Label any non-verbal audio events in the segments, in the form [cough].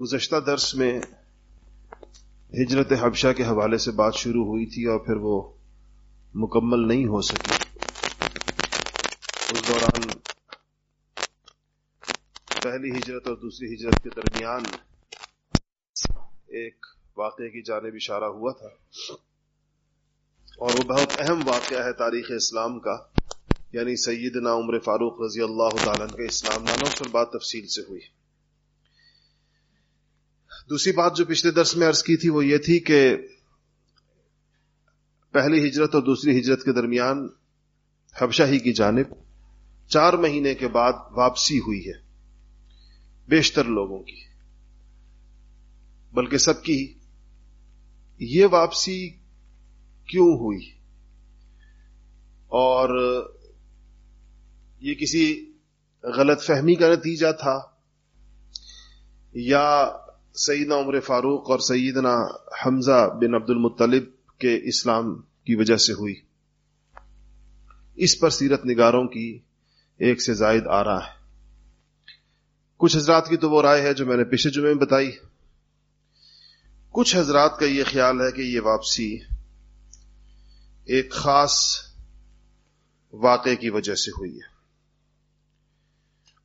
گزشتہ درس میں ہجرت حبشہ کے حوالے سے بات شروع ہوئی تھی اور پھر وہ مکمل نہیں ہو سکی۔ اس دوران پہلی ہجرت اور دوسری ہجرت کے درمیان ایک واقعے کی جانب اشارہ ہوا تھا۔ اور وہ بہت اہم واقعہ ہے تاریخ اسلام کا یعنی سیدنا عمر فاروق رضی اللہ تعالیٰ کے اسلام نانوں پر بات تفصیل سے ہوئی۔ دوسری بات جو پچھلے درس میں عرض کی تھی وہ یہ تھی کہ پہلی ہجرت اور دوسری ہجرت کے درمیان حبشہ ہی کی جانب چار مہینے کے بعد واپسی ہوئی ہے بیشتر لوگوں کی، بلکہ سب کی، یہ واپسی کیوں ہوئی؟ اور یہ کسی غلط فہمی کا نتیجہ تھا یا سیدنا عمر فاروق اور سیدنا حمزہ بن عبد المطلب کے اسلام کی وجہ سے ہوئی۔ اس پر سیرت نگاروں کی ایک سے زائد آ رہا ہے۔ کچھ حضرات کی تو وہ رائے ہے جو میں نے پچھلے جمعے میں بتائی۔ کچھ حضرات کا یہ خیال ہے کہ یہ واپسی ایک خاص واقعے کی وجہ سے ہوئی ہے۔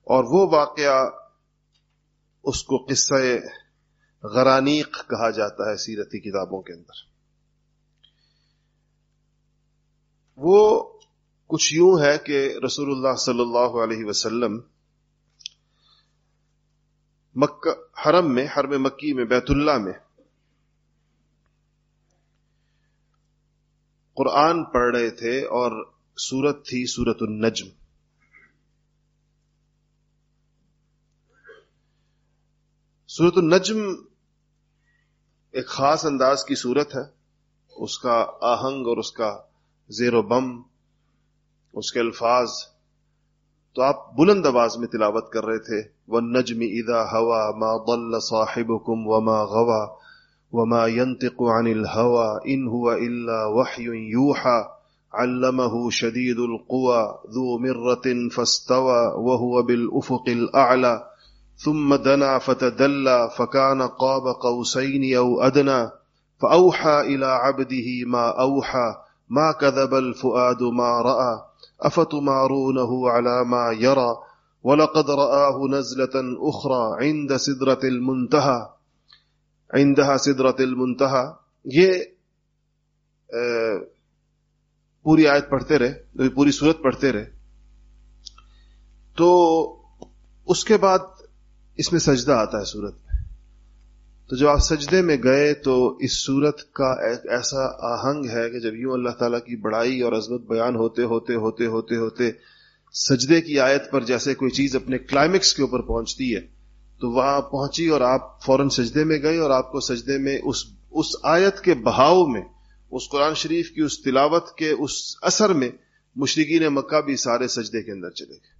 اور وہ واقعہ اس کو قصہ غرانیق کہا جاتا ہے سیرتی کتابوں کے اندر۔ وہ کچھ یوں ہے کہ رسول اللہ صلی اللہ علیہ وسلم مکہ، حرم میں، حرم مکی میں، بیت اللہ میں قرآن پڑھ رہے تھے اور سورت تھی سورت النجم۔ سورت النجم ایک خاص انداز کی صورت ہے، اس کا آہنگ اور اس کا زیر و بم، اس کے الفاظ۔ تو آپ بلند آواز میں تلاوت کر رہے تھے وہ نجم ادا ہوا ما بل صاحب کم وما غوا وما ينطق عن الهوى ان هو الا وحي يوحى علمه شديد القوى ذو مرة فاستوى وهو بالافق الاعلى ثم دنا فتدلى فكان قاب قوسين او ادنى فاوحى الى عبده ما اوحى ما كذب الفؤاد ما راى افتمارونه على ما يرى ولقد رآه نزلة أخرى عند سدرة المنتهى عندها سدرة المنتهى یہ پوری آیت پڑھتے رہے، پوری صورت پڑھتے رہے۔ تو اس کے بعد اس میں سجدہ آتا ہے سورت میں۔ تو جب آپ سجدے میں گئے تو اس سورت کا ایک ایسا آہنگ ہے کہ جب یوں اللہ تعالیٰ کی بڑائی اور عظمت بیان ہوتے ہوتے ہوتے ہوتے ہوتے سجدے کی آیت پر جیسے کوئی چیز اپنے کلائمیکس کے اوپر پہنچتی ہے، تو وہاں پہنچی اور آپ فوراً سجدے میں گئے اور آپ کو سجدے میں اس اس آیت کے بہاؤ میں، اس قرآن شریف کی اس تلاوت کے اس اثر میں مشرقین مکہ بھی سارے سجدے کے اندر چلے گئے۔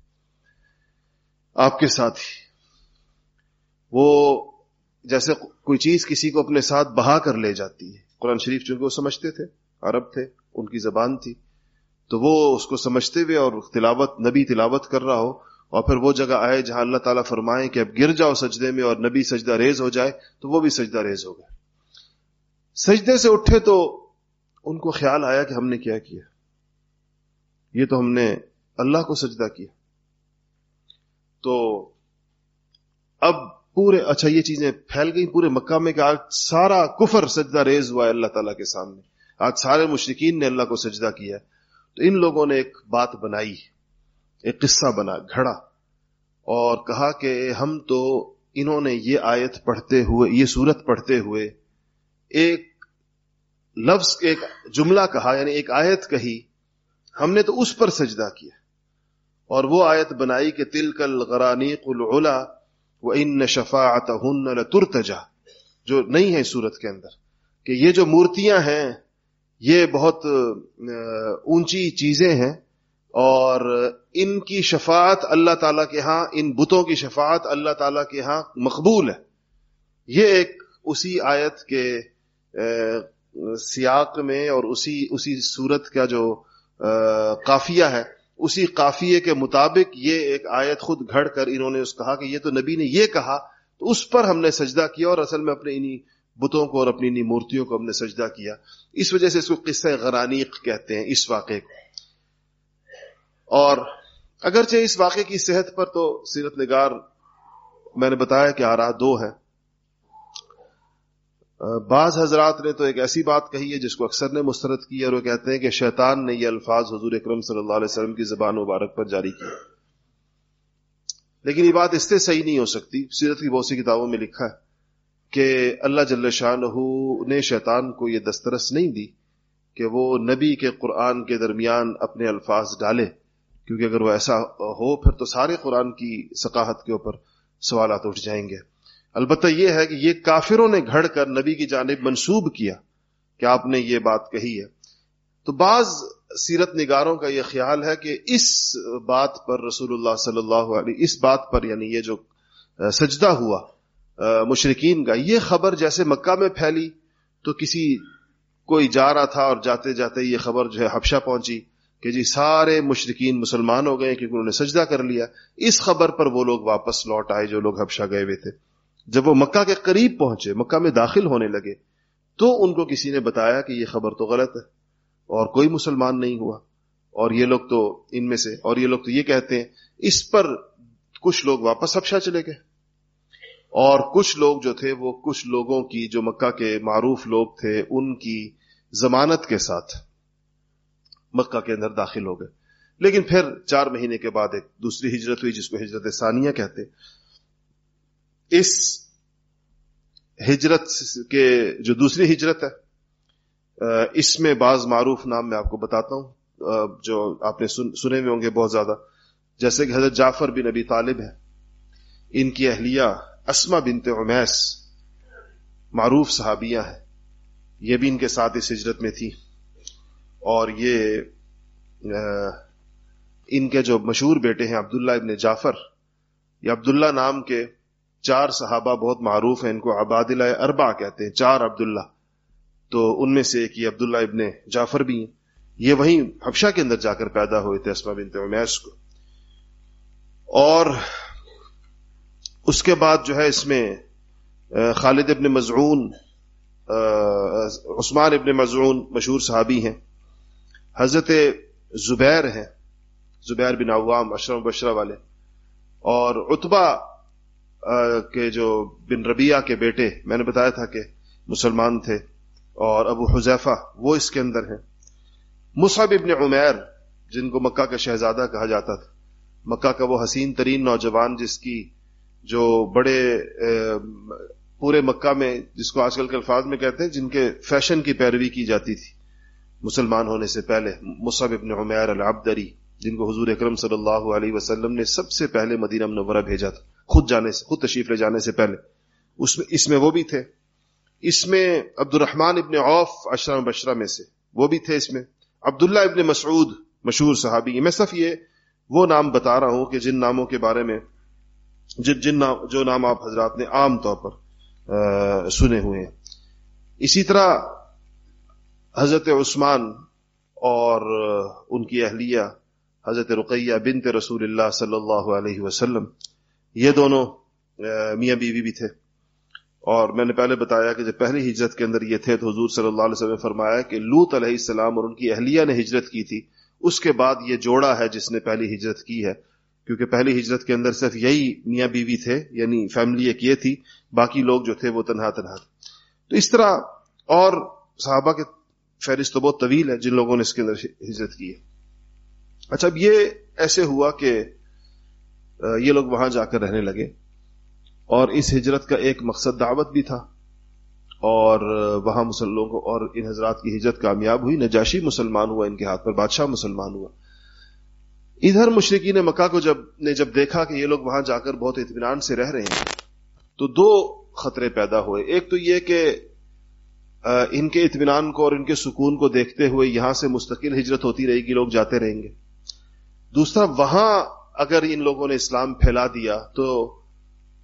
آپ کے ساتھ ہی وہ جیسے کوئی چیز کسی کو اپنے ساتھ بہا کر لے جاتی ہے۔ قرآن شریف چونکہ وہ سمجھتے تھے، عرب تھے، ان کی زبان تھی۔ تو وہ اس کو سمجھتے ہوئے اور تلاوت، نبی تلاوت کر رہا ہو اور پھر وہ جگہ آئے جہاں اللہ تعالیٰ فرمائے کہ اب گر جاؤ سجدے میں اور نبی سجدہ ریز ہو جائے تو وہ بھی سجدہ ریز ہو گئے۔ سجدے سے اٹھے تو ان کو خیال آیا کہ ہم نے کیا کیا۔ یہ تو ہم نے اللہ کو سجدہ کیا۔ تو اب پورے اچھا یہ چیزیں پھیل گئی پورے مکہ میں کہ آج سارا کفر سجدہ ریز ہوا ہے اللہ تعالیٰ کے سامنے۔ آج سارے مشرقین نے اللہ کو سجدہ کیا تو ان لوگوں نے ایک بات بنائی، ایک قصہ بنا، گھڑا، اور کہا کہ ہم تو انہوں نے یہ آیت پڑھتے ہوئے، یہ صورت پڑھتے ہوئے ایک لفظ، ایک جملہ کہا یعنی ایک آیت کہی، ہم نے تو اس پر سجدہ کیا۔ اور وہ آیت بنائی کہ تل کل غرانی العلا وہ ان شفاعت ہن ترتجا جو نہیں ہے سورت کے اندر کہ یہ جو مورتیاں ہیں، یہ بہت اونچی چیزیں ہیں اور ان کی شفاعت اللہ تعالی کے ہاں ان بتوں کی شفاعت اللہ تعالی کے ہاں مقبول ہے۔ یہ ایک اسی آیت کے سیاق میں اور اسی اسی صورت کا جو قافیہ ہے۔ اسی قافیے کے مطابق یہ ایک آیت خود گھڑ کر انہوں نے اس کہا کہ یہ تو نبی نے یہ کہا، تو اس پر ہم نے سجدہ کیا اور اصل میں اپنے انہی بتوں کو اور اپنی انہی مورتیوں کو ہم نے سجدہ کیا۔ اس وجہ سے اس کو قصہ غرانیق کہتے ہیں اس واقعے کو۔ اور اگرچہ اس واقعے کی صحت پر تو سیرت نگار، میں نے بتایا کہ آرا دو ہے بعض حضرات نے تو ایک ایسی بات کہی ہے جس کو اکثر نے مسترد کی اور وہ کہتے ہیں کہ شیطان نے یہ الفاظ حضور اکرم صلی اللہ علیہ وسلم کی زبان مبارک پر جاری کیا لیکن یہ بات اس سے صحیح نہیں ہو سکتی۔ سیرت کی بہت سی کتابوں میں لکھا ہے کہ اللہ جل شاہ نے شیطان کو یہ دسترس نہیں دی کہ وہ نبی کے قرآن کے درمیان اپنے الفاظ ڈالے، کیونکہ اگر وہ ایسا ہو، پھر تو سارے قرآن کی ثقافت کے اوپر سوالات اٹھ جائیں گے۔ البتہ یہ ہے کہ یہ کافروں نے گھڑ کر نبی کی جانب منسوب کیا کہ آپ نے یہ بات کہی ہے۔ تو بعض سیرت نگاروں کا یہ خیال ہے کہ اس بات پر رسول اللہ صلی اللہ علیہ اس بات پر یعنی یہ جو سجدہ ہوا مشرقین کا، یہ خبر جیسے مکہ میں پھیلی تو کسی کوئی جا رہا تھا اور جاتے جاتے یہ خبر جو ہے حبشہ پہنچی کہ جی سارے مشرقین مسلمان ہو گئے کیونکہ انہوں نے سجدہ کر لیا۔ اس خبر پر وہ لوگ واپس لوٹ آئے جو لوگ حبشہ گئے ہوئے تھے۔ جب وہ مکہ کے قریب پہنچے، مکہ میں داخل ہونے لگے، تو ان کو کسی نے بتایا کہ یہ خبر تو غلط ہے اور کوئی مسلمان نہیں ہوا۔ اور یہ لوگ تو ان میں سے، اور یہ لوگ تو یہ کہتے ہیں، اس پر کچھ لوگ واپس حبشہ چلے گئے۔ اور کچھ لوگ جو تھے، وہ کچھ لوگوں کی جو مکہ کے معروف لوگ تھے، ان کی ضمانت کے ساتھ مکہ کے اندر داخل ہو گئے۔ لیکن پھر چار مہینے کے بعد ایک دوسری ہجرت ہوئی، جس کو ہجرت ثانیہ کہتے اس ہجرت کے جو دوسری ہجرت ہے اس میں بعض معروف نام میں آپ کو بتاتا ہوں جو آپ نے سنے ہوئے ہوں گے بہت زیادہ۔ جیسے کہ حضرت جعفر بن ابی طالب ہے ان کی اہلیہ اسما بنت عمیس معروف صحابیہ ہیں۔ یہ بھی ان کے ساتھ اس ہجرت میں تھی اور یہ ان کے جو مشہور بیٹے ہیں عبداللہ ابن جعفر، یہ عبداللہ نام کے چار صحابہ بہت معروف ہیں، ان کو عبادلہ اربا کہتے ہیں، چار عبداللہ۔ تو ان میں سے ایک یہ عبداللہ ابن جعفر بھی ہیں۔ یہ وہیں حبشہ کے اندر جا کر پیدا ہوئے تھے اسما بنت عمیس کو۔ اور اس کے بعد جو ہے اس میں خالد ابن مضعون عثمان ابن مضعون مشہور صحابی ہیں۔ حضرت زبیر ہیں، زبیر بن عوام اشرم بشرا والے۔ اور اتبا کے جو بن ربیہ کے بیٹے، میں نے بتایا تھا کہ مسلمان تھے اور ابو حذیفہ وہ اس کے اندر ہیں۔ مصعب ابن عمیر، جن کو مکہ کا شہزادہ کہا جاتا تھا۔ مکہ کا وہ حسین ترین نوجوان جس کی جو بڑے پورے مکہ میں جس کو آج کل کے الفاظ میں کہتے ہیں، جن کے فیشن کی پیروی کی جاتی تھی۔ مسلمان ہونے سے پہلے مصعب ابن عمیر العبدری، جن کو حضور اکرم صلی اللہ علیہ وسلم نے سب سے پہلے مدینہ منورہ بھیجا تھا۔ خود جانے سے، خود تشریف لے جانے سے پہلے۔ اس میں اس میں وہ بھی تھے۔ اس میں عبد الرحمان ابن عوف اشرم بشرہ میں سے وہ بھی تھے اس میں۔ عبداللہ ابن مسعود مشہور صحابی میں صرف یہ وہ نام بتا رہا ہوں کہ جن ناموں کے بارے میں، جن جن نام، جو نام آپ حضرات نے عام طور پر سنے ہوئے ہیں۔ اسی طرح حضرت عثمان اور ان کی اہلیہ حضرت رقیہ بنت رسول اللہ صلی اللہ علیہ وسلم یہ دونوں میاں بیوی بھی تھے۔ اور میں نے پہلے بتایا کہ جب پہلی ہجرت کے اندر یہ تھے تو حضور صلی اللہ علیہ وسلم نے فرمایا کہ لوت علیہ السلام اور ان کی اہلیہ نے ہجرت کی تھی۔ اس کے بعد یہ جوڑا ہے جس نے پہلی ہجرت کی ہے، کیونکہ پہلی ہجرت کے اندر صرف یہی میاں بیوی تھے یعنی فیملی ایک یہ تھی، باقی لوگ جو تھے وہ تنہا تنہا تھے۔ تو اس طرح اور صحابہ کے فہرست تو بہت طویل ہے جن لوگوں نے اس کے اندر ہجرت کی ہے۔ اچھا اب یہ ایسے ہوا کہ یہ لوگ وہاں جا کر رہنے لگے۔ اور اس ہجرت کا ایک مقصد دعوت بھی تھا۔ اور وہاں مسلموں کو اور ان حضرات کی ہجرت کامیاب ہوئی۔ نجاشی مسلمان ہوا، ان کے ہاتھ پر بادشاہ مسلمان ہوا۔ ادھر مشرقین مکہ کو جب نے جب دیکھا کہ یہ لوگ وہاں جا کر بہت اطمینان سے رہ رہے ہیں، تو دو خطرے پیدا ہوئے۔ ایک تو یہ کہ ان کے اطمینان کو اور ان کے سکون کو دیکھتے ہوئے یہاں سے مستقل ہجرت ہوتی رہے گی، لوگ جاتے رہیں گے۔ دوسرا، وہاں اگر ان لوگوں نے اسلام پھیلا دیا تو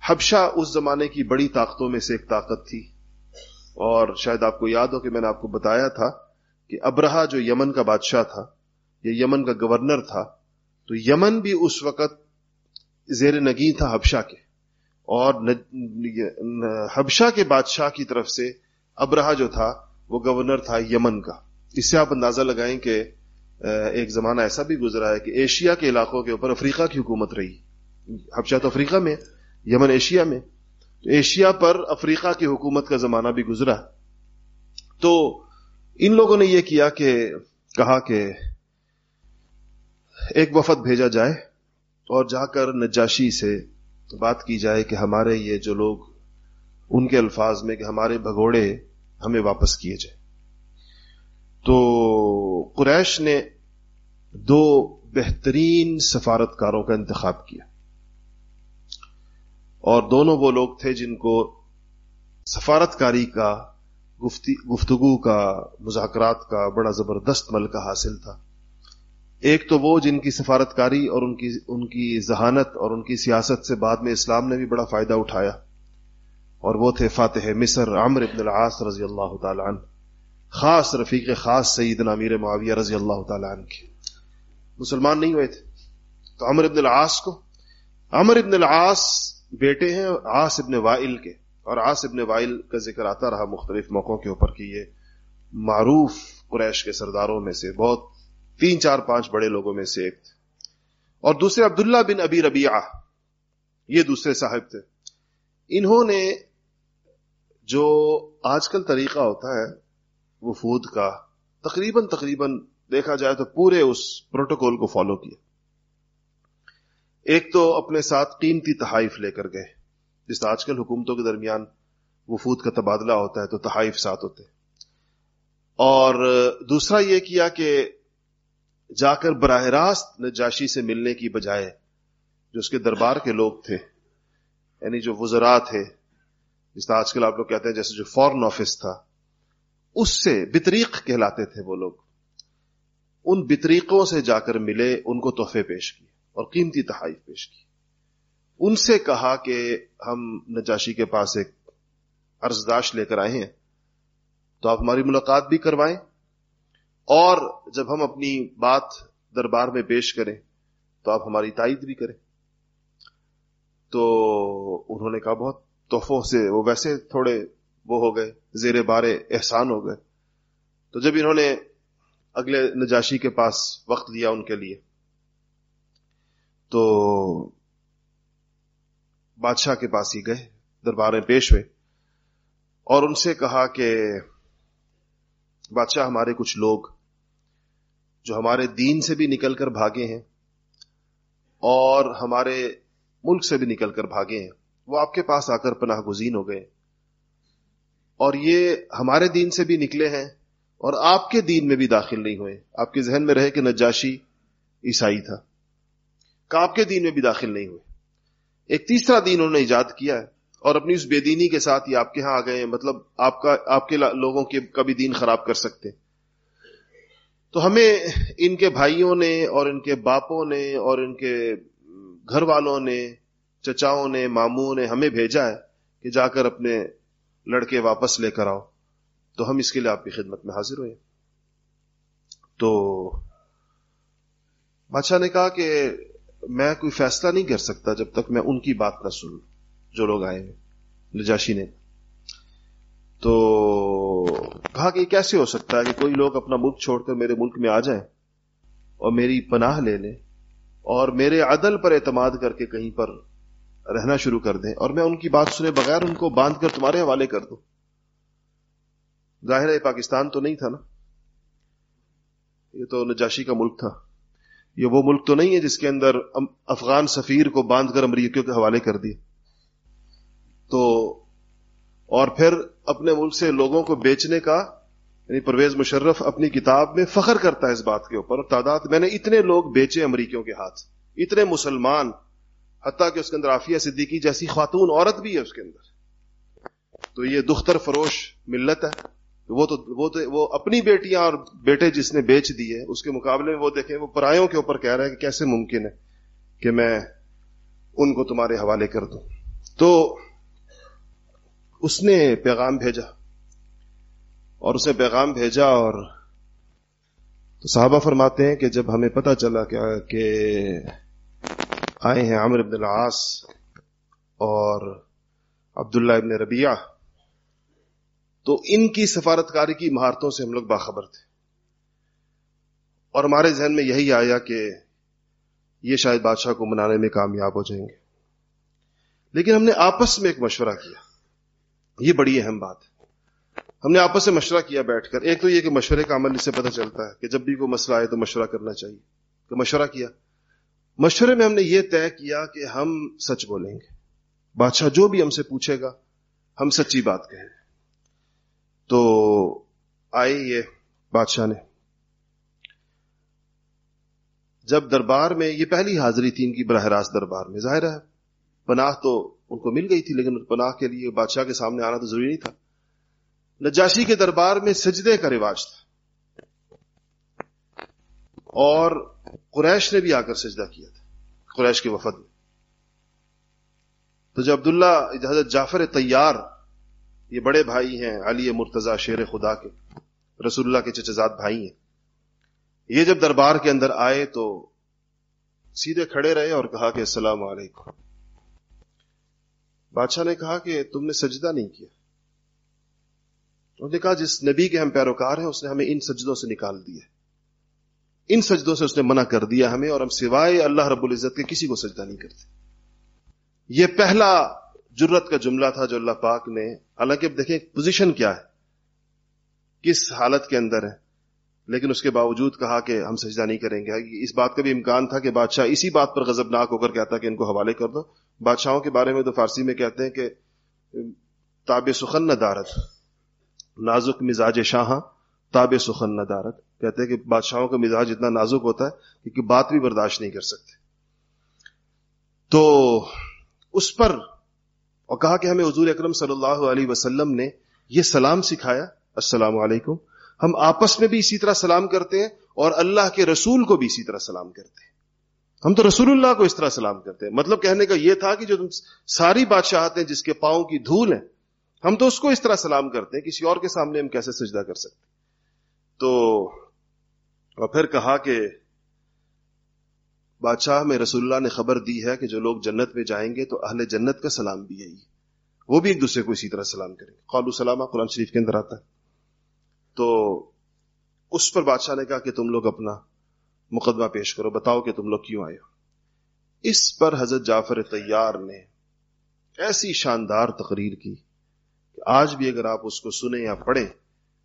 حبشہ اس زمانے کی بڑی طاقتوں میں سے ایک طاقت تھی۔ اور شاید آپ کو یاد ہو کہ میں نے آپ کو بتایا تھا کہ ابرہا جو یمن کا بادشاہ تھا یا یمن کا گورنر تھا، تو یمن بھی اس وقت زیر نگی تھا حبشہ کے۔ اور حبشہ کے بادشاہ کی طرف سے ابرہا جو تھا، وہ گورنر تھا یمن کا۔ اس سے آپ اندازہ لگائیں کہ ایک زمانہ ایسا بھی گزرا ہے کہ ایشیا کے علاقوں کے اوپر افریقہ کی حکومت رہی۔ حبشہ تو افریقہ میں، یمن ایشیا میں۔ تو ایشیا پر افریقہ کی حکومت کا زمانہ بھی گزرا۔ تو ان لوگوں نے یہ کیا کہ، کہا کہ ایک وفد بھیجا جائے اور جا کر نجاشی سے بات کی جائے کہ ہمارے یہ جو لوگ، ان کے الفاظ میں کہ ہمارے بھگوڑے ہمیں واپس کیے جائے تو قریش نے دو بہترین سفارتکاروں کا انتخاب کیا۔ اور دونوں وہ لوگ تھے جن کو سفارتکاری کا گفتگو کا، مذاکرات کا بڑا زبردست ملکہ حاصل تھا۔ ایک تو وہ جن کی سفارتکاری اور ان کی ان کی ذہانت اور ان کی سیاست سے بعد میں اسلام نے بھی بڑا فائدہ اٹھایا۔ اور وہ تھے فاتح مصر عمر ابن العاص رضی اللہ تعالی عنہ۔ خاص رفیق خاص سعید امیر معاویہ رضی اللہ تعالی عنہ کے مسلمان نہیں ہوئے تھے۔ تو عمر ابن العاص کو، عمر ابن العاص بیٹے ہیں آس ابن وائل کے۔ اور آس ابن وائل کا ذکر آتا رہا مختلف موقعوں کے اوپر کہ یہ معروف قریش کے سرداروں میں سے بہت تین چار پانچ بڑے لوگوں میں سے ایک تھے۔ اور دوسرے عبداللہ بن ابی ربیعہ، یہ دوسرے صاحب تھے۔ انہوں نے جو آج کل طریقہ ہوتا ہے وفود کا تقریباً تقریباً دیکھا جائے تو پورے اس پروٹوکول کو فالو کیا۔ ایک تو اپنے ساتھ قیمتی تحائف لے کر گئے۔ جس آج کل حکومتوں کے درمیان وفود کا تبادلہ ہوتا ہے تو تحائف ساتھ ہوتے اور دوسرا یہ کیا کہ جا کر براہ راست نجاشی سے ملنے کی بجائے جو اس کے دربار کے لوگ تھے یعنی جو وزرا تھے، جس طرح آج کل آپ لوگ کہتے ہیں جیسے جو فورن آفس تھا اس سے بطریق کہلاتے تھے وہ لوگ۔ ان بطریقوں سے جا کر ملے، ان کو تحفے پیش کیے اور قیمتی تحائف پیش کی ان سے کہا کہ ہم نجاشی کے پاس ایک ارزداش لے کر آئے ہیں، تو آپ ہماری ملاقات بھی کروائیں۔ اور جب ہم اپنی بات دربار میں پیش کریں، تو آپ ہماری تائید بھی کریں۔ تو انہوں نے کہا، بہت تحفوں سے وہ ویسے تھوڑے وہ ہو گئے۔ زیر بارے احسان ہو گئے۔ تو جب انہوں نے اگلے نجاشی کے پاس وقت لیا ان کے لیے، تو بادشاہ کے پاس ہی گئے دربار میں پیش ہوئے اور ان سے کہا کہ بادشاہ ہمارے کچھ لوگ جو ہمارے دین سے بھی نکل کر بھاگے ہیں اور ہمارے ملک سے بھی نکل کر بھاگے ہیں، وہ آپ کے پاس آ کر پناہ گزین ہو گئے۔ اور یہ ہمارے دین سے بھی نکلے ہیں اور آپ کے دین میں بھی داخل نہیں ہوئے۔ آپ کے ذہن میں رہے کہ نجاشی عیسائی تھا۔ آپ کے دین میں بھی داخل نہیں ہوئے۔ ایک تیسرا دین انہوں نے ایجاد کیا ہے اور اپنی اس بے دینی کے ساتھ یہ آپ کے ہاں آ گئے ہیں۔ مطلب آپ کا، آپ کے لوگوں کے کبھی دین خراب کر سکتے۔ تو ہمیں ان کے بھائیوں نے اور ان کے باپوں نے اور ان کے گھر والوں نے، چچاؤں نے، ماموں نے ہمیں بھیجا ہے کہ جا کر اپنے لڑکے واپس لے کر آؤ، تو ہم اس کے لیے آپ کی خدمت میں حاضر ہوئے۔ تو بادشاہ نے کہا کہ میں کوئی فیصلہ نہیں کر سکتا جب تک میں ان کی بات نہ سن، جو لوگ آئے ہیں۔ نجاشی نے تو کہا کہ کیسے ہو سکتا ہے کہ کوئی لوگ اپنا ملک چھوڑ کر میرے ملک میں آ جائیں اور میری پناہ لے لیں اور میرے عدل پر اعتماد کر کے کہیں پر رہنا شروع کر دیں اور میں ان کی بات سنے بغیر ان کو باندھ کر تمہارے حوالے کر دوں۔ ظاہر ہے پاکستان تو نہیں تھا نا؟ یہ تو نجاشی کا ملک تھا۔ یہ وہ ملک تو نہیں ہے جس کے اندر افغان سفیر کو باندھ کر امریکیوں کے حوالے کر دیے۔ تو اور پھر اپنے ملک سے لوگوں کو بیچنے کا یعنی پرویز مشرف اپنی کتاب میں فخر کرتا ہے اس بات کے اوپر، اور تعداد، میں نے اتنے لوگ بیچے امریکیوں کے ہاتھ، اتنے مسلمان حتیٰ کہ اس کے اندر آفیہ صدیقی جیسی خاتون عورت بھی ہے اس کے اندر۔ تو یہ دختر فروش ملت ہے۔ وہ تو وہ تو وہ اپنی بیٹیاں اور بیٹے جس نے بیچ دیے، اس کے مقابلے میں وہ دیکھیں، وہ پرایوں کے اوپر کہہ رہا ہے کہ کیسے ممکن ہے کہ میں ان کو تمہارے حوالے کر دوں۔ تو اس نے پیغام بھیجا۔ اور اسے پیغام بھیجا اور تو صحابہ فرماتے ہیں کہ جب ہمیں پتا چلا کیا کہ آئے ہیں عامر عبد العاص اور عبداللہ ابن ربیہ تو ان کی سفارتکاری کی مہارتوں سے ہم لوگ باخبر تھے۔ اور ہمارے ذہن میں یہی آیا کہ یہ شاید بادشاہ کو منانے میں کامیاب ہو جائیں گے۔ لیکن ہم نے آپس میں ایک مشورہ کیا۔ یہ بڑی اہم بات ہے۔ ہم نے آپس سے مشورہ کیا بیٹھ کر۔ ایک تو یہ کہ مشورے کا عمل اس سے پتہ چلتا ہے کہ جب بھی کوئی مسئلہ آئے تو مشورہ کرنا چاہیے۔ تو مشورہ کیا۔ مشورے میں ہم نے یہ طے کیا کہ ہم سچ بولیں گے۔ بادشاہ جو بھی ہم سے پوچھے گا، ہم سچی بات کہیں۔ تو آئے یہ بادشاہ نے۔ جب دربار میں یہ پہلی حاضری تھی ان کی براہ راست دربار میں، ظاہر ہے پناہ تو ان کو مل گئی تھی، لیکن پناہ کے لیے بادشاہ کے سامنے آنا تو ضروری نہیں تھا۔ نجاشی کے دربار میں سجدے کا رواج تھا۔ اور قریش نے بھی آ کر سجدہ کیا تھا، قریش کے وفد میں۔ تو جو عبداللہ حضرت جعفر تیار یہ بڑے بھائی ہیں، علی مرتضی شیر خدا کے، رسول اللہ کے چچزاد بھائی ہیں، یہ جب دربار کے اندر آئے تو سیدھے کھڑے رہے اور کہا کہ السلام علیکم۔ بادشاہ نے کہا کہ تم نے سجدہ نہیں کیا۔ انہوں نے کہا جس نبی کے ہم پیروکار ہیں، اس نے ہمیں ان سجدوں سے نکال دیا۔ ان سجدوں سے اس نے منع کر دیا ہمیں اور ہم سوائے اللہ رب العزت کے کسی کو سجدہ نہیں کرتے۔ یہ پہلا جرت کا جملہ تھا جو اللہ پاک نے، حالانکہ اب دیکھیں پوزیشن کیا ہے، کس حالت کے اندر ہے۔ لیکن اس کے باوجود کہا کہ ہم سجدہ نہیں کریں گے۔ اس بات کا بھی امکان تھا کہ بادشاہ اسی بات پر غزب ناک ہو کر کہتا کہ ان کو حوالے کر دو۔ بادشاہوں کے بارے میں تو فارسی میں کہتے ہیں کہ تاب سخن نہ دارت نازک مزاج شاہ تاب سخن نہ دارت کہتے ہیں کہ بادشاہوں کا مزاج اتنا نازک ہوتا ہے کہ بات بھی برداشت نہیں کر سکتے۔ تو اس پر اور کہا کہ ہمیں حضور اکرم صلی اللہ علیہ وسلم نے یہ سلام سکھایا، السلام علیکم۔ ہم آپس میں بھی اسی طرح سلام کرتے ہیں اور اللہ کے رسول کو بھی اسی طرح سلام کرتے ہیں۔ ہم تو رسول اللہ کو اس طرح سلام کرتے ہیں۔ مطلب کہنے کا یہ تھا کہ جو تم ساری بادشاہت ہیں جس کے پاؤں کی دھول ہے ہم تو اس کو اس طرح سلام کرتے ہیں، کسی اور کے سامنے ہم کیسے سجدہ کر سکتے تو اور پھر کہا کہ بادشاہ میں رسول اللہ نے خبر دی ہے کہ جو لوگ جنت میں جائیں گے تو اہل جنت کا سلام بھی یہی وہ بھی ایک دوسرے کو اسی طرح سلام کریں گے۔ قالو سلامہ قرآن شریف کے اندر آتا ہے۔ تو اس پر بادشاہ نے کہا کہ تم لوگ اپنا مقدمہ پیش کرو، بتاؤ کہ تم لوگ کیوں آئے ہو۔ اس پر حضرت جعفر تیار نے ایسی شاندار تقریر کی کہ آج بھی اگر آپ اس کو سنیں یا پڑھیں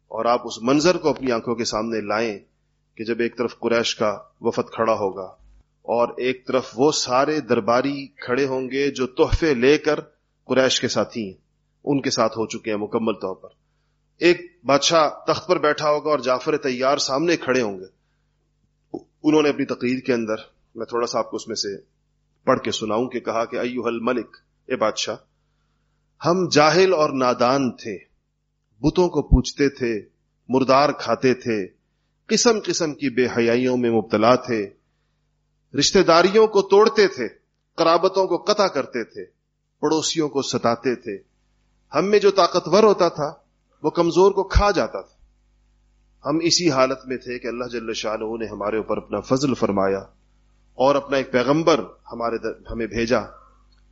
اور آپ اس منظر کو اپنی آنکھوں کے سامنے لائیں کہ جب ایک طرف قریش کا وفد کھڑا ہوگا اور ایک طرف وہ سارے درباری کھڑے ہوں گے جو تحفے لے کر قریش کے ساتھی ہیں، ان کے ساتھ ہو چکے ہیں مکمل طور پر۔ ایک بادشاہ تخت پر بیٹھا ہوگا اور جعفر تیار سامنے کھڑے ہوں گے۔ انہوں نے اپنی تقریر کے اندر، میں تھوڑا سا آپ کو اس میں سے پڑھ کے سناؤں کہ کہا کہ ایوہ الملک، اے بادشاہ، ہم جاہل اور نادان تھے، بتوں کو پوچھتے تھے، مردار کھاتے تھے قسم قسم کی بے حیائیوں میں مبتلا تھے۔ رشتہ داریوں کو توڑتے تھے، قرابتوں کو قطع کرتے تھے، پڑوسیوں کو ستاتے تھے۔ ہم میں جو طاقتور ہوتا تھا، وہ کمزور کو کھا جاتا تھا۔ ہم اسی حالت میں تھے کہ اللہ جل شاہ نے ہمارے اوپر اپنا فضل فرمایا اور اپنا ایک پیغمبر ہمارے ہمیں بھیجا،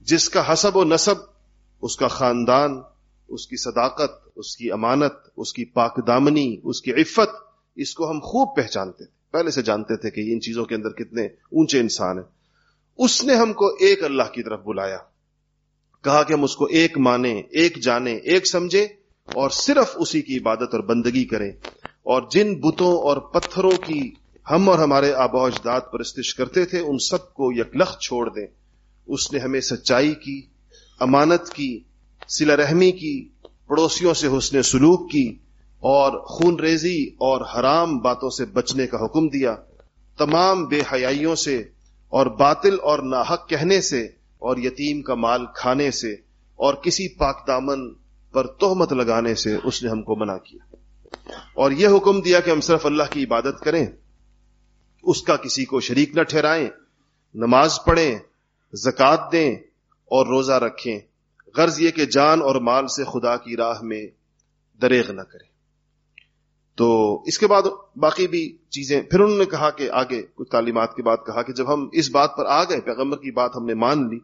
جس کا حسب و نصب، اس کا خاندان، اس کی صداقت، اس کی امانت، اس کی پاک دامنی، اس کی عفت اس کو ہم خوب پہچانتے تھے۔ پہلے سے جانتے تھے کہ ان چیزوں کے اندر کتنے اونچے انسان ہیں۔ اس نے ہم کو ایک اللہ کی طرف بلایا۔ کہا کہ ہم اس کو ایک مانے، ایک جانے، ایک سمجھے اور صرف اسی کی عبادت اور بندگی کریں۔ اور جن بتوں اور پتھروں کی ہم اور ہمارے آبا اجداد پرستش کرتے تھے، ان سب کو یکلخ چھوڑ دیں۔ اس نے ہمیں سچائی کی، امانت کی سلا رحمی کی، پڑوسیوں سے حسن سلوک کی اور خون ریزی اور حرام باتوں سے بچنے کا حکم دیا۔ تمام بے حیائیوں سے اور باطل اور ناحق کہنے سے اور یتیم کا مال کھانے سے اور کسی پاک دامن پر تہمت لگانے سے اس نے ہم کو منع کیا۔ اور یہ حکم دیا کہ ہم صرف اللہ کی عبادت کریں، اس کا کسی کو شریک نہ ٹھہرائیں، نماز پڑھیں زکات دیں اور روزہ رکھیں۔ غرض یہ کہ جان اور مال سے خدا کی راہ میں دریغ نہ کریں۔ تو اس کے بعد باقی بھی چیزیں، پھر انہوں نے کہا کہ آگے کچھ تعلیمات کے بعد کہا کہ جب ہم اس بات پر آ گئے، پیغمبر کی بات ہم نے مان لی،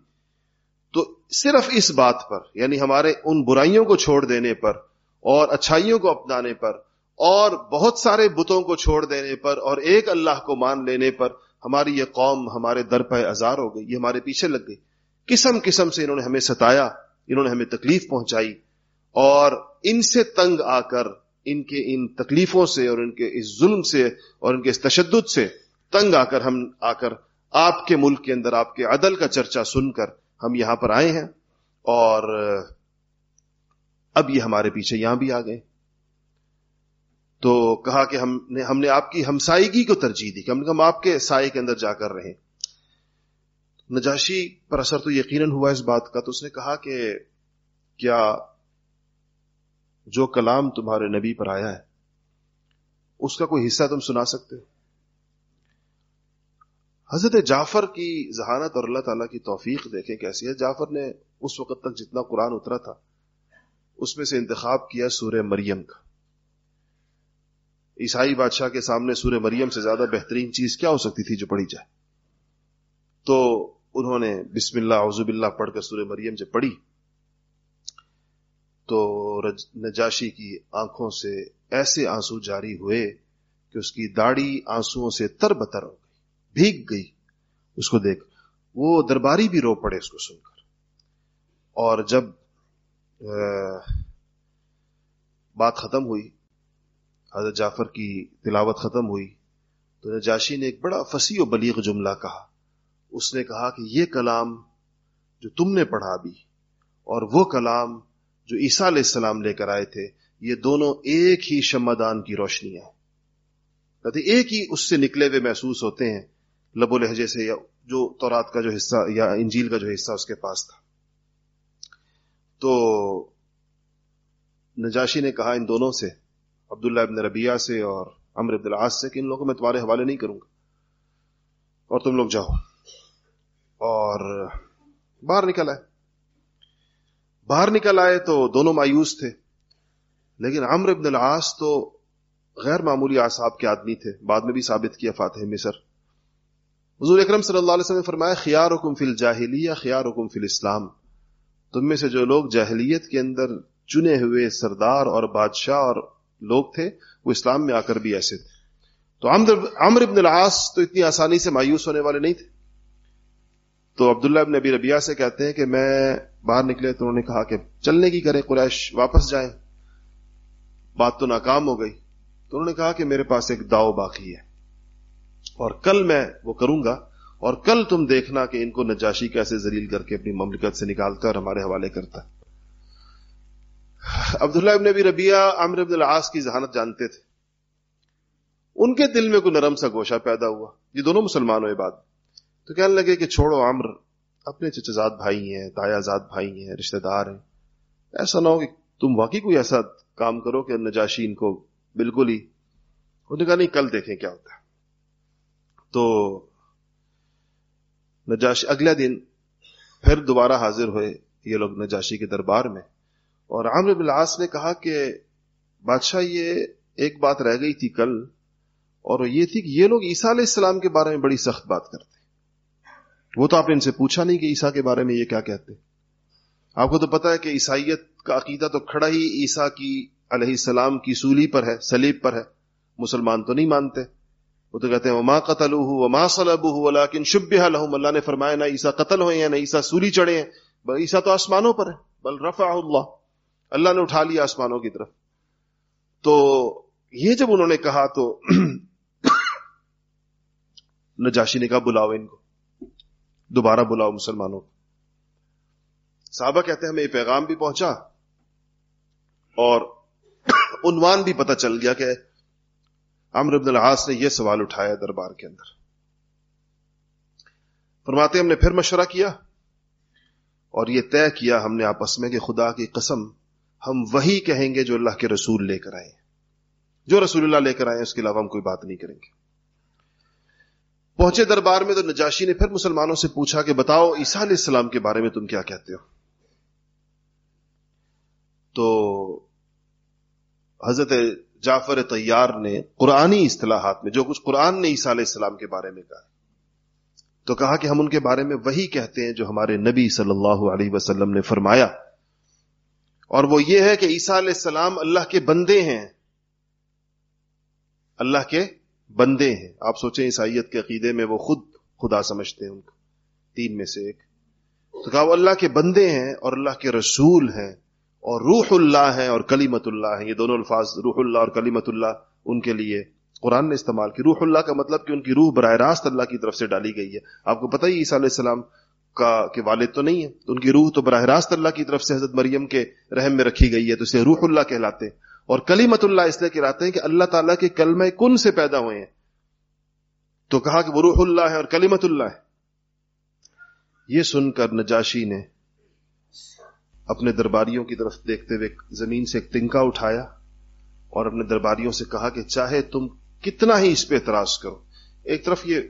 تو صرف اس بات پر یعنی ہمارے ان برائیوں کو چھوڑ دینے پر اور اچھائیوں کو اپنانے پر اور بہت سارے بتوں کو چھوڑ دینے پر اور ایک اللہ کو مان لینے پر ہماری یہ قوم، ہمارے در پہ ازار ہو گئی، یہ ہمارے پیچھے لگ گئی۔ قسم قسم سے انہوں نے ہمیں ستایا، انہوں نے ہمیں تکلیف پہنچائی اور ان سے تنگ آ کر ان کے ان تکلیفوں سے اور ان کے اس ظلم سے اور ان کے اس تشدد سے تنگ آ کر ہم آ کر آپ کے ملک کے اندر آپ کے عدل کا چرچا سن کر ہم یہاں پر آئے ہیں اور اب یہ ہمارے پیچھے یہاں بھی آ گئے تو کہا کہ ہم نے ہم نے آپ کی ہمسائیگی کو ترجیح دی کہ ہم ہم آپ کے سائے کے اندر جا کر رہے نجاشی پر اثر تو یقیناً ہوا اس بات کا، تو اس نے کہا کہ کیا جو کلام تمہارے نبی پر آیا ہے، اس کا کوئی حصہ تم سنا سکتے ہو؟ حضرت جعفر کی ذہانت اور اللہ تعالیٰ کی توفیق دیکھیں کیسی ہے۔ جعفر نے اس وقت تک جتنا قرآن اترا تھا، اس میں سے انتخاب کیا سورہ مریم کا۔ عیسائی بادشاہ کے سامنے سورہ مریم سے زیادہ بہترین چیز کیا ہو سکتی تھی جو پڑھی جائے؟ تو انہوں نے بسم اللہ عزب اللہ پڑھ کر سورہ مریم جب پڑھی تو نجاشی کی آنکھوں سے ایسے آنسو جاری ہوئے کہ اس کی داڑھی آنسو سے تر بتر ہو گئی، بھیگ گئی۔ اس کو دیکھ، وہ درباری بھی رو پڑے اس کو سن کر۔ اور جب بات ختم ہوئی، حضرت جعفر کی تلاوت ختم ہوئی، تو نجاشی نے ایک بڑا فصیح و بلیغ جملہ کہا۔ اس نے کہا کہ یہ کلام جو تم نے پڑھا بھی، اور وہ کلام جو عیسیٰ علیہ السلام لے کر آئے تھے، یہ دونوں ایک ہی شمدان کی روشنی ہے کہتے ایک ہی اس سے نکلے ہوئے محسوس ہوتے ہیں، لب و لہجے سے، یا جو تورات کا جو حصہ، یا انجیل کا جو حصہ اس کے پاس تھا۔ تو نجاشی نے کہا ان دونوں سے، عبداللہ ابن ربیہ سے اور امر عبد العاص سے، کہ ان لوگوں کو میں تمہارے حوالے نہیں کروں گا۔ اور تم لوگ جاؤ۔ اور باہر نکل آئے۔ باہر نکل آئے تو دونوں مایوس تھے۔ لیکن امر ابن العاص تو غیر معمولی آصاب کے آدمی تھے۔ بعد میں بھی ثابت کیا فاتح مصر۔ حضور اکرم صلی اللہ علیہ وسلم نے فرمایا خیار حکم فل جاہلیہ خیار حکم فل اسلام تم میں سے جو لوگ جاہلیت کے اندر چنے ہوئے سردار اور بادشاہ اور لوگ تھے، وہ اسلام میں آ کر بھی ایسے تھے۔ تو عمر ابن العاص تو اتنی آسانی سے مایوس ہونے والے نہیں تھے۔ تو عبداللہ ابن ابی ربیہ سے کہتے ہیں کہ میں باہر نکلے تو انہوں نے کہا کہ چلنے کی کرے قریش، واپس جائیں۔ بات تو ناکام ہو گئی۔ تو انہوں نے کہا کہ میرے پاس ایک داؤ باقی ہے۔ اور کل میں وہ کروں گا۔ اور کل تم دیکھنا کہ ان کو نجاشی کیسے زلیل کر کے اپنی مملکت سے نکالتا اور ہمارے حوالے کرتا۔ عبداللہ ابن ابی ربیہ عامر ابن العاص کی ذہانت جانتے تھے۔ ان کے دل میں کوئی نرم سا گوشہ پیدا ہوا۔ یہ دونوں مسلمان ہوئے بعد۔ تو کہنے لگے کہ چھوڑو عمر اپنے چچزاد بھائی ہیں تایا زاد بھائی ہیں، رشتہ دار ہیں۔ ایسا نہ ہو کہ تم واقعی کوئی ایسا کام کرو کہ نجاشی ان کو بالکل ہی انہوں نے کہا نہیں، کل دیکھیں کیا ہوتا ہے۔ تو نجاشی اگلے دن پھر دوبارہ حاضر ہوئے یہ لوگ نجاشی کے دربار میں۔ اور عامر بن العاص نے کہا کہ بادشاہ یہ ایک بات رہ گئی تھی کل، اور یہ تھی کہ یہ لوگ عیسیٰ علیہ السلام کے بارے میں بڑی سخت بات کرتے وہ تو آپ نے ان سے پوچھا نہیں کہ عیسیٰ کے بارے میں یہ کیا کہتے آپ کو تو پتا ہے کہ عیسائیت کا عقیدہ تو کھڑا ہی عیسیٰ کی علیہ السلام کی سولی پر ہے سلیب پر ہے۔ مسلمان تو نہیں مانتے۔ وہ تو کہتے ہیں، وما قتل وما صلب لیکن شب لہم اللہ نے فرمایا، نہ عیسا قتل ہوئے ہیں، نہ عیسا سولی چڑھے ہیں، بل عیسا تو آسمانوں پر ہے، بل رفع اللہ۔ اللہ نے اٹھا لیا آسمانوں کی طرف۔ تو یہ جب انہوں نے کہا تو [coughs] نجاشی نے کہا، بلاؤ ان کو۔ دوبارہ بلاؤ مسلمانوں کو۔ صحابہ کہتے ہیں، ہمیں یہ پیغام بھی پہنچا اور عنوان بھی پتہ چل گیا کہ عمر بن العاص نے یہ سوال اٹھایا دربار کے اندر۔ فرماتے ہم نے پھر مشورہ کیا اور یہ طے کیا ہم نے آپس میں کہ خدا کی قسم، ہم وہی کہیں گے جو اللہ کے رسول لے کر آئے جو رسول اللہ لے کر آئے اس کے علاوہ ہم کوئی بات نہیں کریں گے۔ پہنچے دربار میں تو نجاشی نے پھر مسلمانوں سے پوچھا کہ بتاؤ، عیسیٰ علیہ السلام کے بارے میں تم کیا کہتے ہو؟ تو حضرت جعفر طیار نے قرآنی اصطلاحات میں، جو کچھ قرآن نے عیسیٰ علیہ السلام کے بارے میں کہا، تو کہا کہ ہم ان کے بارے میں وہی کہتے ہیں جو ہمارے نبی صلی اللہ علیہ وسلم نے فرمایا۔ اور وہ یہ ہے کہ عیسیٰ علیہ السلام اللہ کے بندے ہیں۔ اللہ کے بندے ہیں۔ آپ سوچیں عیسائیت کے عقیدے میں وہ خود خدا سمجھتے ہیں ان کو۔ تین میں سے ایک۔ تو کہا وہ اللہ کے بندے ہیں اور اللہ کے رسول ہیں اور روح اللہ ہے اور کلیمت اللہ ہے یہ دونوں الفاظ روح اللہ اور کلیمت اللہ ان کے لیے قرآن نے استعمال کی۔ روح اللہ کا مطلب کہ ان کی روح براہ راست اللہ کی طرف سے ڈالی گئی ہے۔ آپ کو پتہ ہی عیسیٰ علیہ السلام کا کہ والد تو نہیں ہے۔ تو ان کی روح تو براہ راست اللہ کی طرف سے حضرت مریم کے رحم میں رکھی گئی ہے۔ تو اسے روح اللہ کہلاتے ہیں۔ اور کلیمت اللہ اس لیے کہلاتے ہیں کہ اللہ تعالیٰ کے کلمہ کن سے پیدا ہوئے ہیں۔ تو کہا کہ وہ روح اللہ ہے اور کلیمت اللہ ہے۔ یہ سن کر نجاشی نے اپنے درباریوں کی طرف دیکھتے ہوئے زمین سے ایک تنکا اٹھایا اور اپنے درباریوں سے کہا کہ چاہے تم کتنا ہی اس پہ اعتراض کرو۔ ایک طرف یہ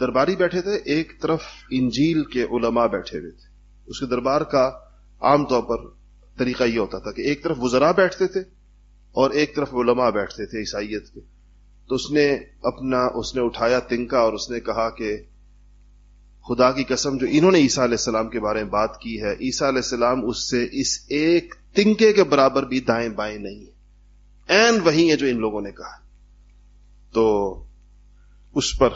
درباری بیٹھے تھے، ایک طرف انجیل کے علماء بیٹھے ہوئے تھے۔ اس کے دربار کا عام طور پر طریقہ یہ ہوتا تھا کہ ایک طرف وزراء بیٹھتے تھے اور ایک طرف علماء بیٹھتے تھے عیسائیت کے۔ تو اس نے اپنا، اس نے اٹھایا تنکا اور اس نے کہا کہ خدا کی قسم جو انہوں نے عیسیٰ علیہ السلام کے بارے میں بات کی ہے، عیسیٰ علیہ السلام اس سے اس ایک تنکے کے برابر بھی دائیں بائیں نہیں ہے این وہی ہے جو ان لوگوں نے کہا۔ تو اس پر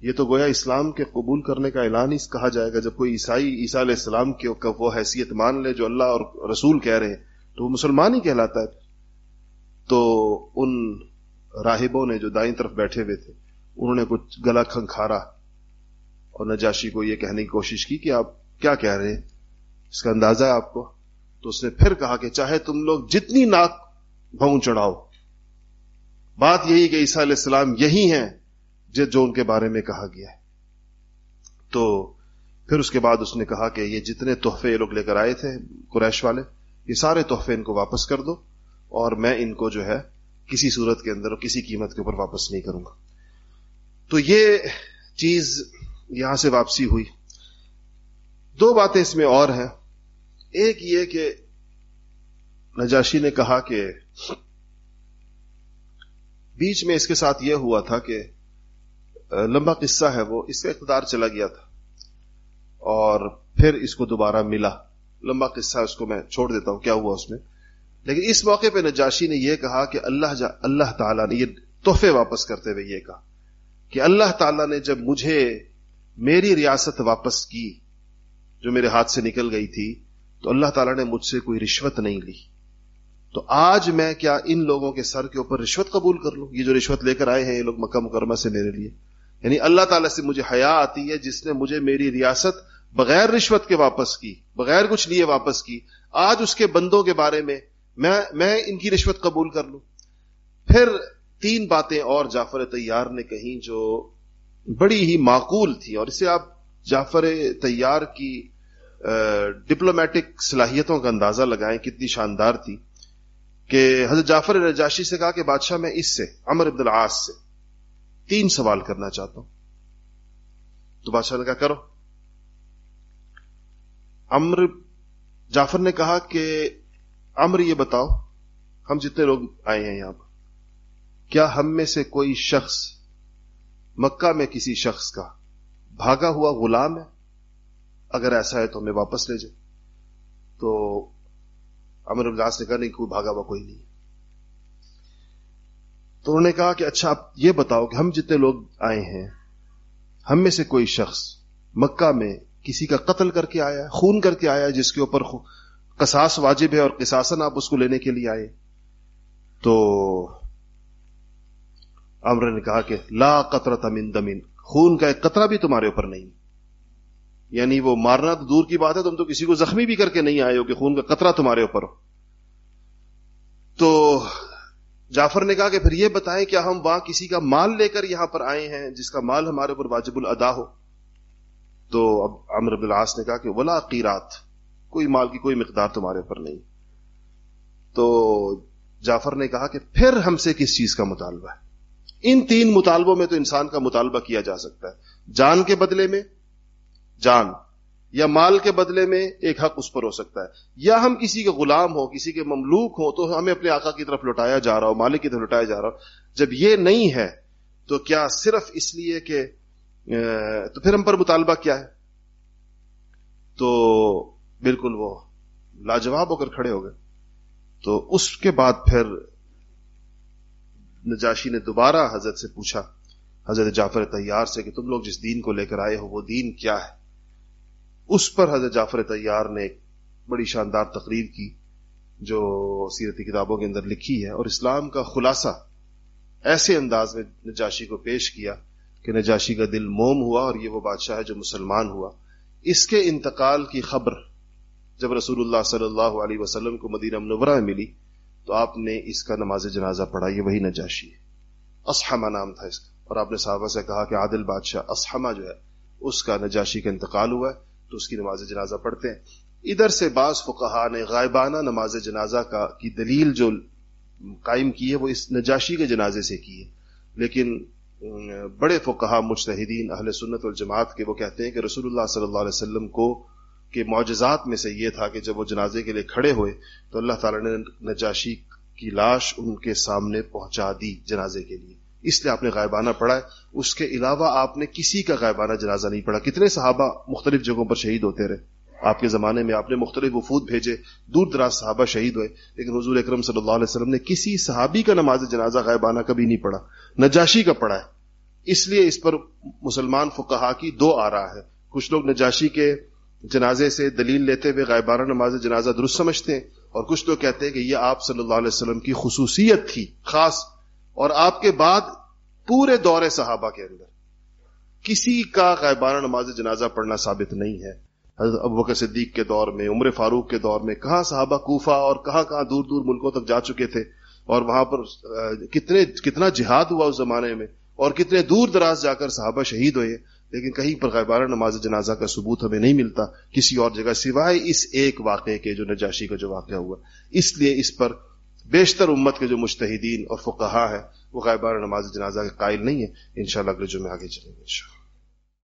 یہ تو گویا اسلام کے قبول کرنے کا اعلان ہی کہا جائے گا، جب کوئی عیسائی، عیسیٰ علیہ السلام کے وہ حیثیت مان لے جو اللہ اور رسول کہہ رہے ہیں، تو وہ مسلمان ہی کہلاتا ہے۔ تو ان راہبوں نے جو دائیں طرف بیٹھے ہوئے تھے، انہوں نے کچھ گلا کھنکھارا اور نجاشی کو یہ کہنے کی کوشش کی کہ آپ کیا کہہ رہے ہیں؟ اس کا اندازہ ہے آپ کو۔ تو اس نے پھر کہا کہ چاہے تم لوگ جتنی ناک بھون چڑھاؤ بات یہی کہ عیسیٰ علیہ السلام یہی ہیں۔ جو ان کے بارے میں کہا گیا ہے۔ تو پھر اس کے بعد اس نے کہا کہ یہ جتنے تحفے یہ لوگ لے کر آئے تھے قریش والے، یہ سارے تحفے ان کو واپس کر دو اور میں ان کو جو ہے کسی صورت کے اندر کسی قیمت کے اوپر واپس نہیں کروں گا۔ تو یہ چیز یہاں سے واپسی ہوئی۔ دو باتیں اس میں اور ہیں۔ ایک یہ کہ نجاشی نے کہا کہ بیچ میں اس کے ساتھ یہ ہوا تھا کہ لمبا قصہ ہے وہ، اس کا اقتدار چلا گیا تھا۔ اور پھر اس کو دوبارہ ملا۔ لمبا قصہ، اس کو میں چھوڑ دیتا ہوں، کیا ہوا اس میں؟ لیکن اس موقع پہ نجاشی نے یہ کہا کہ اللہ جا، اللہ تعالیٰ نے، یہ تحفے واپس کرتے ہوئے یہ کہا کہ اللہ تعالیٰ نے جب مجھے میری ریاست واپس کی جو میرے ہاتھ سے نکل گئی تھی، تو اللہ تعالیٰ نے مجھ سے کوئی رشوت نہیں لی۔ تو آج میں کیا ان لوگوں کے سر کے اوپر رشوت قبول کر لوں؟ یہ جو رشوت لے کر آئے ہیں، یہ لوگ مکہ مکرمہ سے میرے لیے۔ یعنی اللہ تعالیٰ سے مجھے حیا آتی ہے جس نے مجھے میری ریاست بغیر رشوت کے واپس کی، بغیر کچھ لیے واپس کی۔ آج اس کے بندوں کے بارے میں میں میں ان کی رشوت قبول کر لوں۔ پھر تین باتیں اور جعفر تیار نے کہیں جو بڑی ہی معقول تھی اور اسے آپ جعفر تیار کی ڈپلومیٹک صلاحیتوں کا اندازہ لگائیں کتنی شاندار تھی کہ حضرت جعفر رجاشی سے کہا کہ بادشاہ میں اس سے، عمر عبد العاص سے۔ تین سوال کرنا چاہتا ہوں۔ تو بادشاہ نے کہا، کرو۔ امر جعفر نے کہا کہ امر یہ بتاؤ، ہم جتنے لوگ آئے ہیں یہاں پر، کیا ہم میں سے کوئی شخص مکہ میں کسی شخص کا بھاگا ہوا غلام ہے؟ اگر ایسا ہے تو ہمیں واپس لے جائے تو امر ابلاس نے کہا، نہیں، کوئی بھاگا ہوا کوئی نہیں تو انہوں نے کہا کہ اچھا آپ یہ بتاؤ کہ ہم جتنے لوگ آئے ہیں، ہم میں سے کوئی شخص مکہ میں کسی کا قتل کر کے آیا ہے خون کر کے آیا ہے جس کے اوپر قصاص واجب ہے اور قصاصن آپ اس کو لینے کے لیے آئے؟ تو امر نے کہا کہ لا قطر تمن دمین، خون کا ایک قطرہ بھی تمہارے اوپر نہیں۔ یعنی وہ مارنا تو دور کی بات ہے، تم تو کسی کو زخمی بھی کر کے نہیں آئے ہو کہ خون کا قطرہ تمہارے اوپر ہو۔ تو جعفر نے کہا کہ پھر یہ بتائیں کیا ہم وہاں کسی کا مال لے کر یہاں پر آئے ہیں جس کا مال ہمارے اوپر واجب الادا ہو؟ تو اب امر بلاس نے کہا کہ ولا قیرات، کوئی مال کی کوئی مقدار تمہارے اوپر نہیں۔ تو جعفر نے کہا کہ پھر ہم سے کس چیز کا مطالبہ ہے؟ ان تین مطالبوں میں تو انسان کا مطالبہ کیا جا سکتا ہے۔ جان کے بدلے میں، جان۔ یا مال کے بدلے میں ایک حق اس پر ہو سکتا ہے۔ یا ہم کسی کے غلام ہو کسی کے مملوک ہو تو ہمیں اپنے آقا کی طرف لوٹایا جا رہا ہو، مالک کی طرف لوٹایا جا رہا ہو۔ جب یہ نہیں ہے، تو کیا صرف اس لیے کہ تو پھر ہم پر مطالبہ کیا ہے؟ تو بالکل وہ لاجواب ہو کر کھڑے ہو گئے۔ تو اس کے بعد پھر نجاشی نے دوبارہ حضرت سے پوچھا، حضرت جعفر تیار سے کہ تم لوگ جس دین کو لے کر آئے ہو، وہ دین کیا ہے؟ اس پر حضرت جعفر تیار نے ایک بڑی شاندار تقریر کی جو سیرتی کتابوں کے اندر لکھی ہے اور اسلام کا خلاصہ ایسے انداز میں نجاشی کو پیش کیا کہ نجاشی کا دل موم ہوا اور یہ وہ بادشاہ ہے جو مسلمان ہوا۔ اس کے انتقال کی خبر جب رسول اللہ صلی اللہ علیہ وسلم کو مدینہ منورہ ملی تو آپ نے اس کا نماز جنازہ پڑھا، یہ وہی نجاشی ہے۔ اسحما نام تھا اس کا۔ اور آپ نے صحابہ سے کہا کہ عادل بادشاہ اسحما جو ہے، اس کا نجاشی کا انتقال ہوا ہے۔ تو اس کی نماز جنازہ پڑھتے ہیں۔ ادھر سے بعض فقہا نے غائبانہ نماز جنازہ کا کی دلیل جو قائم کی ہے، وہ اس نجاشی کے جنازے سے کی ہے۔ لیکن، بڑے فقہا مجتہدین، اہل سنت والجماعت کے وہ کہتے ہیں کہ رسول اللہ صلی اللہ علیہ وسلم کو کے معجزات میں سے یہ تھا کہ جب وہ جنازے کے لیے کھڑے ہوئے تو اللہ تعالی نے نجاشی کی لاش ان کے سامنے پہنچا دی جنازے کے لیے۔ اس لیے آپ نے غائبانہ پڑھا ہے۔ اس کے علاوہ آپ نے کسی کا غائبانہ جنازہ نہیں پڑھا۔ کتنے صحابہ مختلف جگہوں پر شہید ہوتے رہے۔ آپ کے زمانے میں آپ نے مختلف وفود بھیجے، دور دراز صحابہ شہید ہوئے، لیکن حضور اکرم صلی اللہ علیہ وسلم نے کسی صحابی کا نماز جنازہ غائبانہ کبھی نہیں پڑھا۔ نجاشی کا پڑھا ہے۔ اس لیے اس پر مسلمان فقہا کی دو آ رہا ہے۔ کچھ لوگ نجاشی کے جنازے سے دلیل لیتے ہوئے غائبانہ نماز جنازہ درست سمجھتے ہیں، اور کچھ لوگ کہتے ہیں کہ یہ آپ صلی اللہ علیہ وسلم کی خصوصیت تھی، خاص، اور آپ کے بعد پورے دور صحابہ کے اندر کسی کا غائبانہ نماز جنازہ پڑھنا ثابت نہیں ہے۔ حضرت ابوبکر صدیق کے دور میں، عمر فاروق کے دور میں کہاں صحابہ کوفہ اور کہاں کہاں دور دور ملکوں تک جا چکے تھے اور وہاں پر کتنے، کتنا جہاد ہوا اس زمانے میں اور کتنے دور دراز جا کر صحابہ شہید ہوئے۔ لیکن کہیں پر غیبارہ نماز جنازہ کا ثبوت ہمیں نہیں ملتا کسی اور جگہ سوائے اس ایک واقعے کے جو نجاشی کا جو واقعہ ہوا۔ اس لیے اس پر بیشتر امت کے جو مشتحدین اور فقہا ہے وہ غیبارہ نماز جنازہ کے قائل نہیں ہے انشاءاللہ اگلے جو میں آگے چلیں گے